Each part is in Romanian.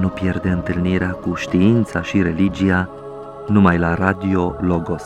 Nu pierde întâlnirea cu știința și religia numai la Radio Logos.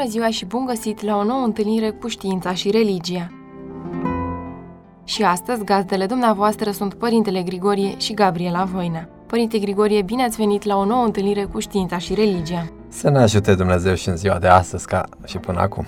Bună ziua și bun găsit la o nouă întâlnire cu știința și religia. Și astăzi, gazdele dumneavoastră sunt Părintele Grigorie și Gabriela Voina. Părinte Grigorie, bine ați venit la o nouă întâlnire cu știința și religia. Să ne ajute Dumnezeu și în ziua de astăzi, ca și până acum.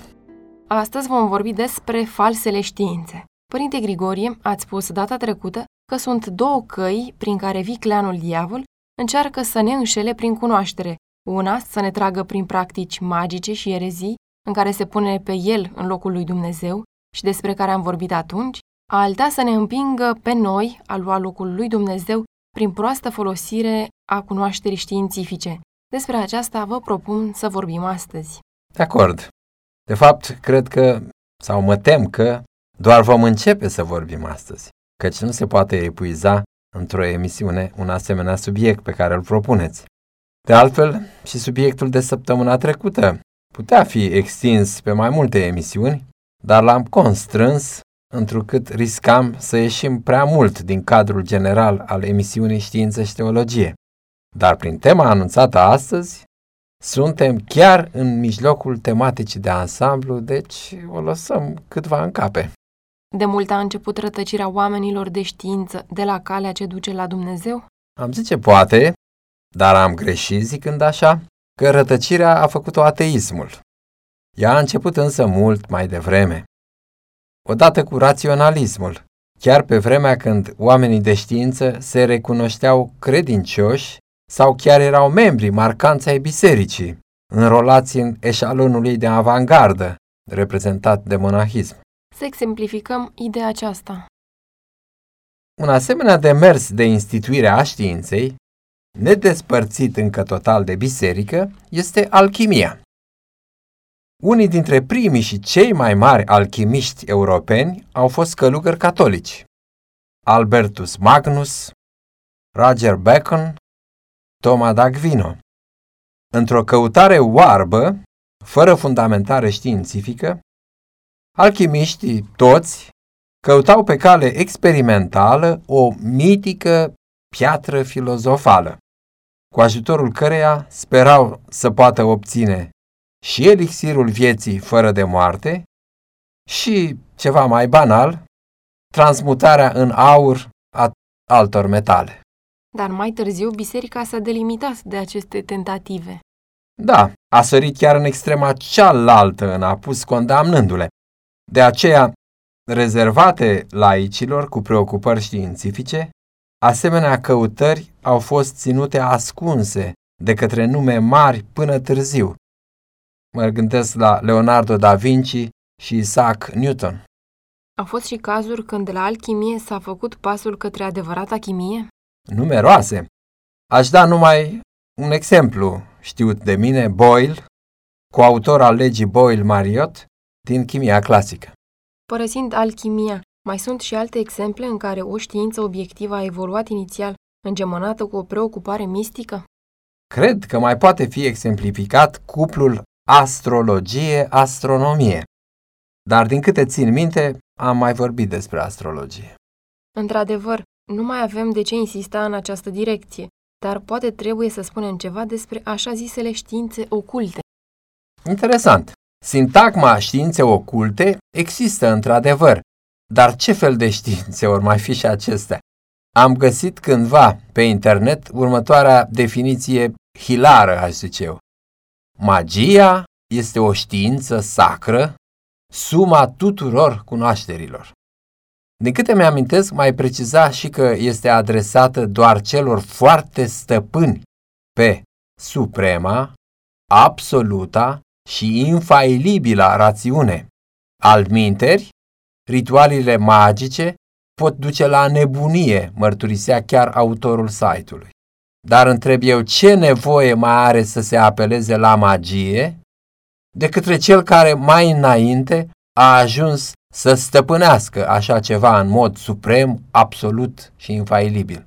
Astăzi vom vorbi despre falsele științe. Părinte Grigorie, ați spus data trecută că sunt două căi prin care vicleanul diavol încearcă să ne înșele prin cunoaștere, una, să ne tragă prin practici magice și erezii, în care se pune pe el în locul lui Dumnezeu și despre care am vorbit atunci, alta să ne împingă pe noi a lua locul lui Dumnezeu prin proastă folosire a cunoașterii științifice. Despre aceasta vă propun să vorbim astăzi. De acord. De fapt, cred că, sau mă tem că, doar vom începe să vorbim astăzi, căci nu se poate epuiza într-o emisiune un asemenea subiect pe care îl propuneți. De altfel, și subiectul de săptămâna trecută putea fi extins pe mai multe emisiuni, dar l-am constrâns întrucât riscam să ieșim prea mult din cadrul general al emisiunii Știință și Teologie. Dar prin tema anunțată astăzi, suntem chiar în mijlocul tematicii de ansamblu, deci o lăsăm câtva în cape. De mult a început rătăcirea oamenilor de știință de la calea ce duce la Dumnezeu? Am zice poate, dar am greșit zicând așa că rătăcirea a făcut-o ateismul. Ea a început însă mult mai devreme. Odată cu raționalismul, chiar pe vremea când oamenii de știință se recunoșteau credincioși sau chiar erau membri marcanți ai bisericii, înrolați în eșalonul ei de avangardă, reprezentat de monahism. Să exemplificăm ideea aceasta. Un asemenea demers de instituire a științei nedespărțit încă total de biserică, este alchimia. Unii dintre primii și cei mai mari alchimiști europeni au fost călugări catolici. Albertus Magnus, Roger Bacon, Toma d'Aquino. Într-o căutare oarbă, fără fundamentare științifică, alchimiștii toți căutau pe cale experimentală o mitică piatră filozofală cu ajutorul căreia sperau să poată obține și elixirul vieții fără de moarte și, ceva mai banal, transmutarea în aur a altor metale. Dar mai târziu biserica s-a delimitat de aceste tentative. Da, a sărit chiar în extrema cealaltă în apus condamnându-le. De aceea, rezervate laicilor cu preocupări științifice, Asemenea căutări au fost ținute ascunse de către nume mari până târziu. Mă gândesc la Leonardo da Vinci și Isaac Newton. Au fost și cazuri când de la alchimie s-a făcut pasul către adevărata chimie? Numeroase. Aș da numai un exemplu știut de mine, Boyle, coautor al legii Boyle-Marriott din chimia clasică. Părăsind alchimia, mai sunt și alte exemple în care o știință obiectivă a evoluat inițial îngemănată cu o preocupare mistică? Cred că mai poate fi exemplificat cuplul astrologie-astronomie. Dar din câte țin minte, am mai vorbit despre astrologie. Într-adevăr, nu mai avem de ce insista în această direcție, dar poate trebuie să spunem ceva despre așa zisele științe oculte. Interesant. Sintagma științe oculte există într-adevăr, dar ce fel de științe ori mai fi și acestea? Am găsit cândva pe internet următoarea definiție hilară, aș zice eu. Magia este o știință sacră, suma tuturor cunoașterilor. Din câte mi-amintesc, mai preciza și că este adresată doar celor foarte stăpâni pe suprema, absoluta și infailibila rațiune. Altminteri, ritualile magice pot duce la nebunie, mărturisea chiar autorul site-ului. Dar întreb eu ce nevoie mai are să se apeleze la magie de către cel care mai înainte a ajuns să stăpânească așa ceva în mod suprem, absolut și infailibil.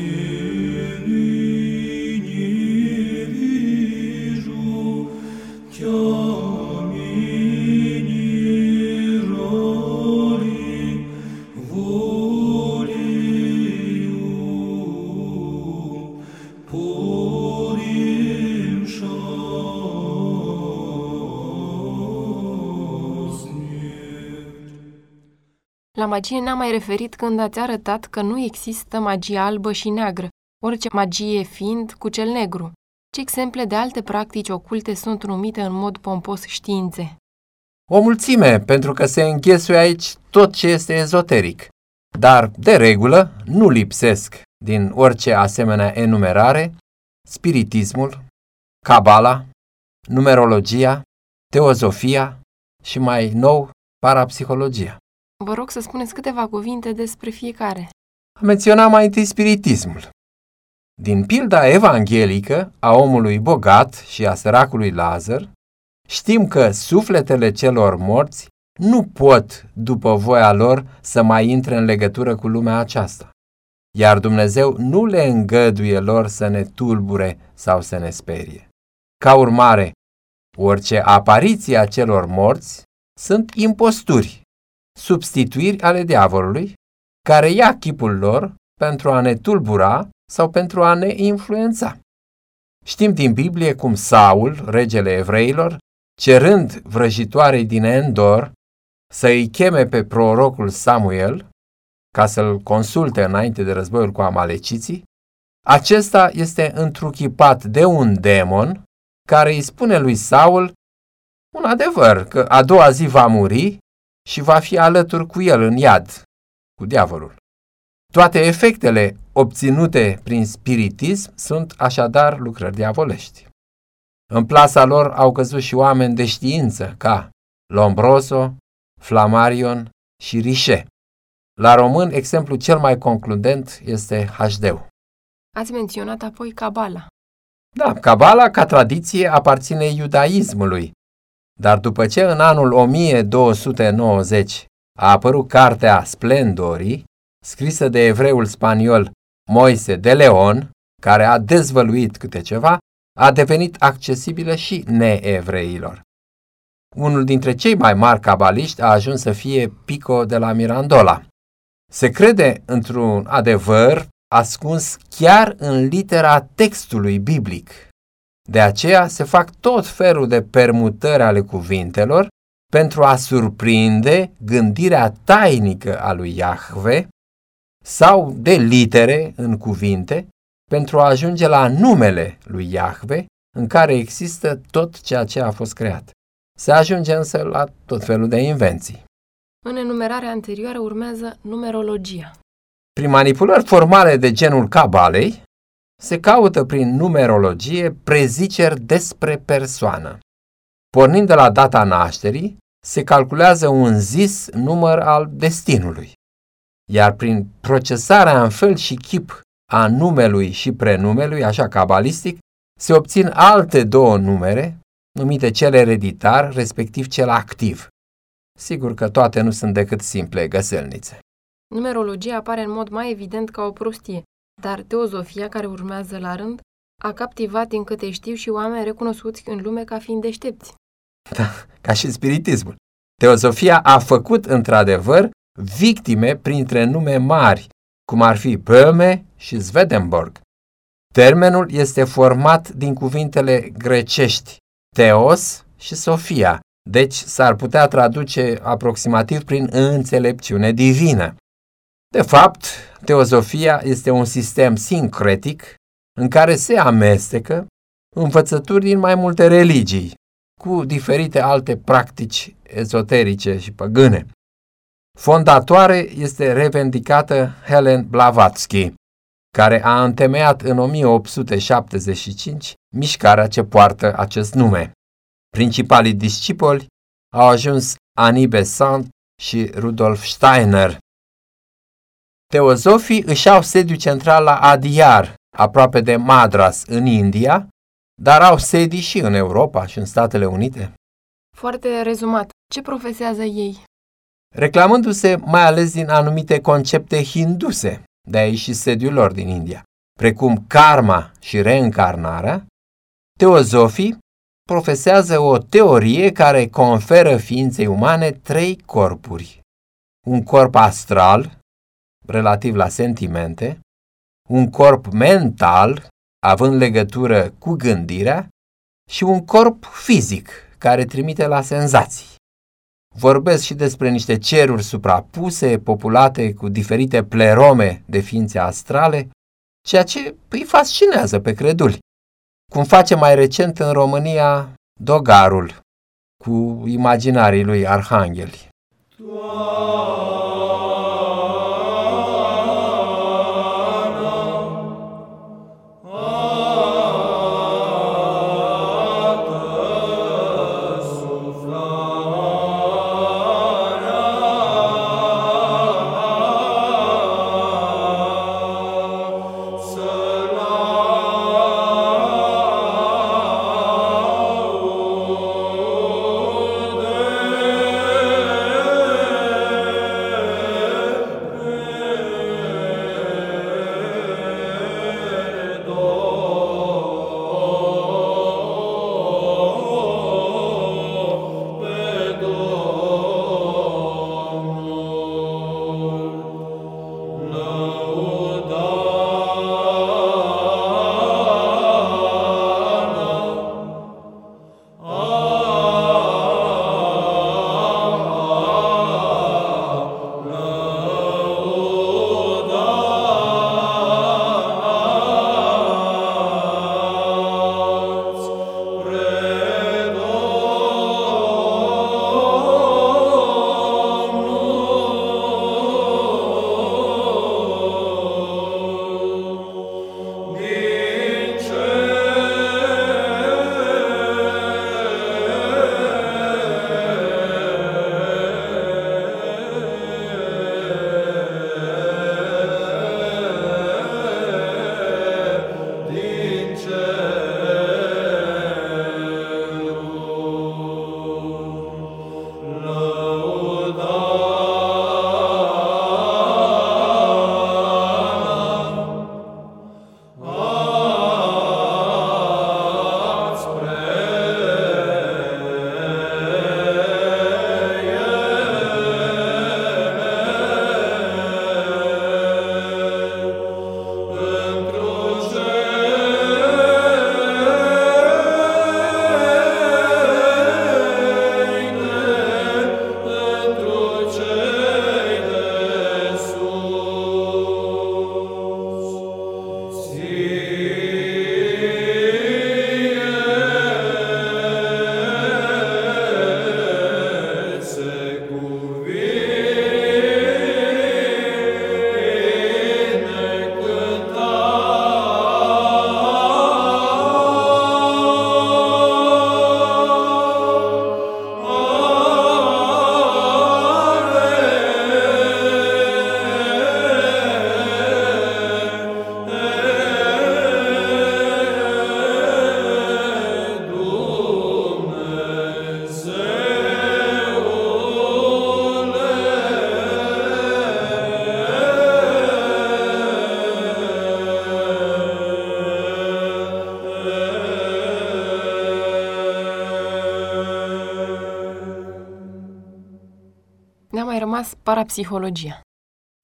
La magie n-am mai referit când ați arătat că nu există magie albă și neagră, orice magie fiind cu cel negru. Ce exemple de alte practici oculte sunt numite în mod pompos științe? O mulțime, pentru că se înghesuie aici tot ce este ezoteric. Dar, de regulă, nu lipsesc din orice asemenea enumerare spiritismul, cabala, numerologia, teozofia și mai nou parapsihologia. Vă rog să spuneți câteva cuvinte despre fiecare. Am menționat mai întâi spiritismul. Din pilda evanghelică a omului bogat și a săracului Lazar, Știm că sufletele celor morți nu pot, după voia lor, să mai intre în legătură cu lumea aceasta. Iar Dumnezeu nu le îngăduie lor să ne tulbure sau să ne sperie. Ca urmare, orice apariție a celor morți sunt imposturi, substituiri ale diavolului, care ia chipul lor pentru a ne tulbura sau pentru a ne influența. Știm din Biblie cum Saul, regele evreilor, cerând vrăjitoarei din Endor să îi cheme pe prorocul Samuel ca să-l consulte înainte de războiul cu amaleciții, acesta este întruchipat de un demon care îi spune lui Saul un adevăr, că a doua zi va muri și va fi alături cu el în iad, cu diavolul. Toate efectele obținute prin spiritism sunt așadar lucrări diavolești. În plasa lor au căzut și oameni de știință ca Lombroso, Flamarion și Riche. La român, exemplul cel mai concludent este HD. Ați menționat apoi Cabala. Da, Cabala, ca tradiție, aparține iudaismului, dar după ce în anul 1290 a apărut cartea Splendorii, scrisă de evreul spaniol Moise de Leon, care a dezvăluit câte ceva, a devenit accesibilă și neevreilor. Unul dintre cei mai mari cabaliști a ajuns să fie Pico de la Mirandola. Se crede într-un adevăr ascuns chiar în litera textului biblic. De aceea se fac tot felul de permutări ale cuvintelor pentru a surprinde gândirea tainică a lui Iahve sau de litere în cuvinte pentru a ajunge la numele lui Iahve în care există tot ceea ce a fost creat. Se ajunge însă la tot felul de invenții. În enumerarea anterioară urmează numerologia. Prin manipulări formale de genul cabalei, se caută prin numerologie preziceri despre persoană. Pornind de la data nașterii, se calculează un zis număr al destinului. Iar prin procesarea în fel și chip a numelui și prenumelui, așa cabalistic, se obțin alte două numere, numite cel ereditar, respectiv cel activ. Sigur că toate nu sunt decât simple găselnițe. Numerologia apare în mod mai evident ca o prostie, dar teozofia, care urmează la rând, a captivat, din câte știu, și oameni recunoscuți în lume ca fiind deștepți. Da, ca și spiritismul. Teozofia a făcut, într-adevăr, victime printre nume mari, cum ar fi Böhme și Swedenborg. Termenul este format din cuvintele grecești Teos și Sofia, deci s-ar putea traduce aproximativ prin înțelepciune divină. De fapt, teozofia este un sistem sincretic în care se amestecă învățături din mai multe religii, cu diferite alte practici ezoterice și păgâne. Fondatoare este revendicată Helen Blavatsky, care a întemeiat în 1875 mișcarea ce poartă acest nume. Principalii discipoli au ajuns Annie Besant și Rudolf Steiner. Teozofii își au sediu central la Adyar, aproape de Madras, în India, dar au sedii și în Europa și în Statele Unite. Foarte rezumat, ce profesează ei? Reclamându-se mai ales din anumite concepte hinduse, de aici și sediul lor din India, precum karma și reîncarnarea, teozofii profesează o teorie care conferă ființei umane trei corpuri. Un corp astral, relativ la sentimente, un corp mental, având legătură cu gândirea, și un corp fizic, care trimite la senzații. Vorbesc și despre niște ceruri suprapuse, populate cu diferite plerome de ființe astrale, ceea ce îi fascinează pe creduli. Cum face mai recent în România Dogarul, cu imaginarii lui arhangheli. mai parapsihologia.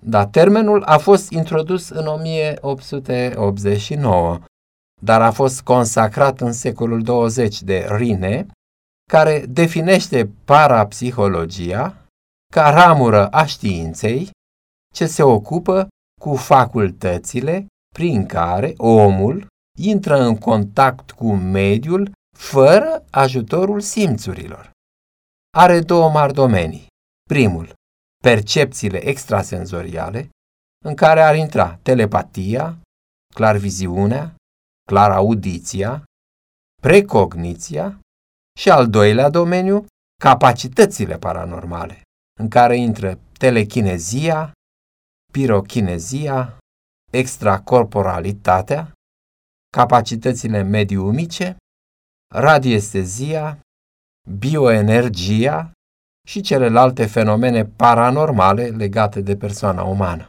Da, termenul a fost introdus în 1889, dar a fost consacrat în secolul 20 de Rine, care definește parapsihologia ca ramură a științei ce se ocupă cu facultățile prin care omul intră în contact cu mediul fără ajutorul simțurilor. Are două mari domenii. Primul, percepțiile extrasenzoriale, în care ar intra telepatia, clarviziunea, claraudiția, precogniția și al doilea domeniu, capacitățile paranormale, în care intră telechinezia, pirochinezia, extracorporalitatea, capacitățile mediumice, radiestezia, bioenergia și celelalte fenomene paranormale legate de persoana umană.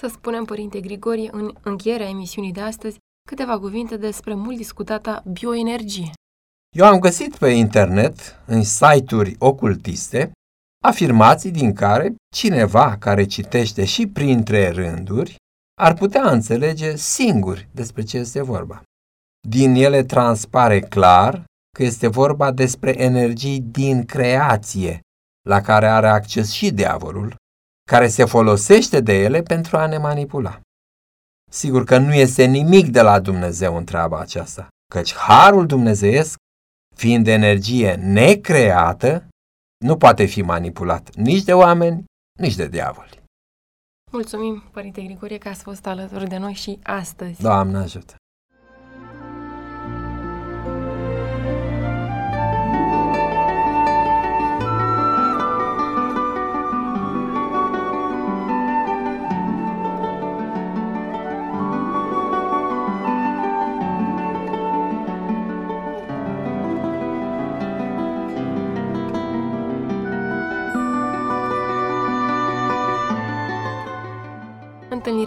Să spunem, Părinte Grigorie, în încheierea emisiunii de astăzi, câteva cuvinte despre mult discutata bioenergie. Eu am găsit pe internet, în site-uri ocultiste, afirmații din care cineva care citește și printre rânduri ar putea înțelege singur despre ce este vorba. Din ele transpare clar că este vorba despre energii din creație, la care are acces și diavolul, care se folosește de ele pentru a ne manipula. Sigur că nu este nimic de la Dumnezeu în treaba aceasta, căci harul dumnezeiesc, fiind energie necreată, nu poate fi manipulat nici de oameni, nici de diavoli. Mulțumim, Părinte Grigorie, că ați fost alături de noi și astăzi. Doamne ajută!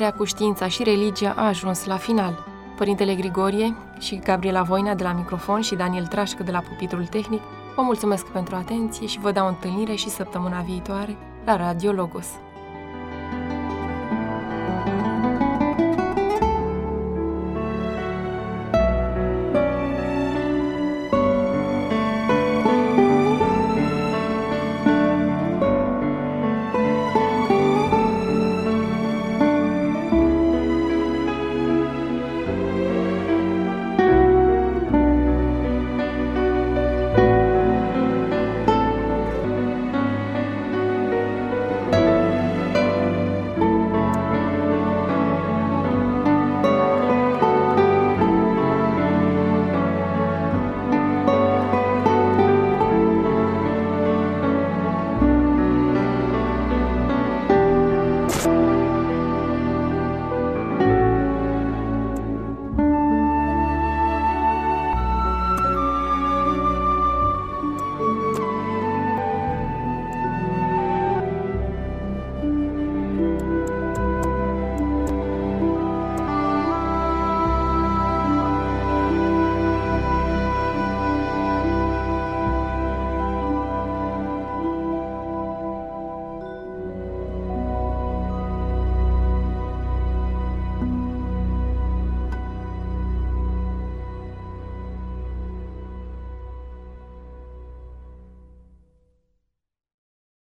Întâlnirea cu știința și religia a ajuns la final. Părintele Grigorie și Gabriela Voina de la microfon și Daniel Trașcă de la pupitrul tehnic vă mulțumesc pentru atenție și vă dau întâlnire și săptămâna viitoare la Radio Logos.